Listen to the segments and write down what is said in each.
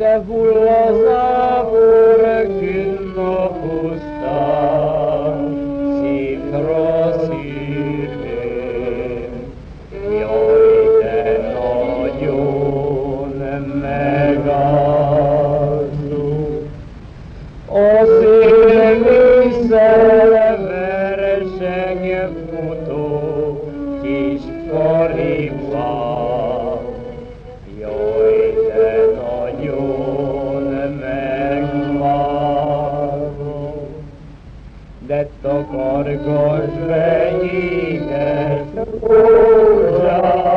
de hull az ábor kinn a pusztán, szívra szívén. Jaj, te nagyon megállsz, de takargass vegyétes rózsám.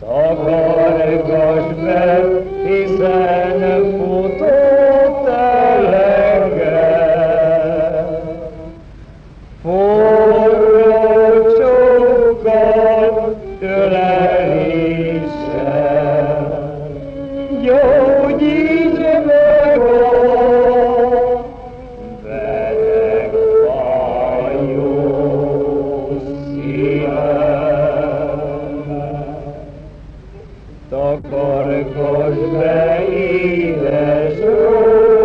Takargass be, hiszen futott eleget. Forró csókkal ölelésem, gyógyít, Το κορκός με είδες σου